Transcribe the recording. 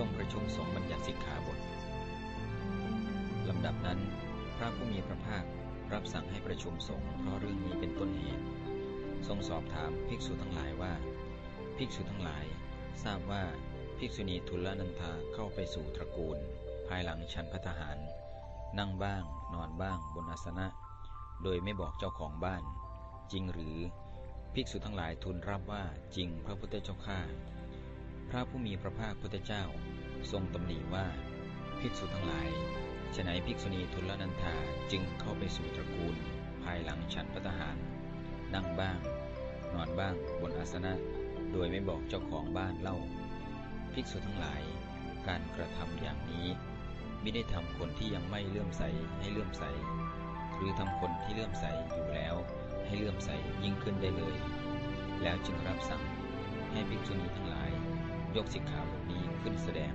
ทรงประชุมสงฆ์บัญญัติสิกขาบทลำดับนั้น พระผู้มีพระภาครับสั่งให้ประชุมสงฆ์เพราะเรื่องนี้เป็นต้นเหตุ ทรงสอบถามภิกษุทั้งหลายว่า ภิกษุทั้งหลาย ทราบว่าภิกษุณีทุลนันทาเข้าไปสู่ตระกูล ภายหลังชันพัฒหาร นั่งบ้าง นอนบ้าง บนอาสนะ โดยไม่บอกเจ้าของบ้าน จริงหรือ ภิกษุทั้งหลายทูลรับว่าจริงพระพุทธเจ้าข้า พระผู้มีพระภาคพุทธเจ้า ทรงตำหนิว่า ภิกษุทั้งหลายฉนัยภิกษุณีทุลนันธาจึงเข้าไปสู่ตระกูล ภายหลังฉันพัตหาร นั่งบ้าง นอนบ้างบนอาสนะ โดยไม่บอกเจ้าของบ้านเล่า ภิกษุทั้งหลาย การกระทำอย่างนี้ไม่ได้ทำคนที่ยังไม่เลื่อมใสให้เลื่อมใส หรือทำคนที่เลื่อมใสอยู่แล้วให้เลื่อมใสยิ่งขึ้นได้เลย แล้วจึงรับสั่งให้ภิกษุณีทั้งหลาย ยกสิกขาบทนี้ขึ้นแสดง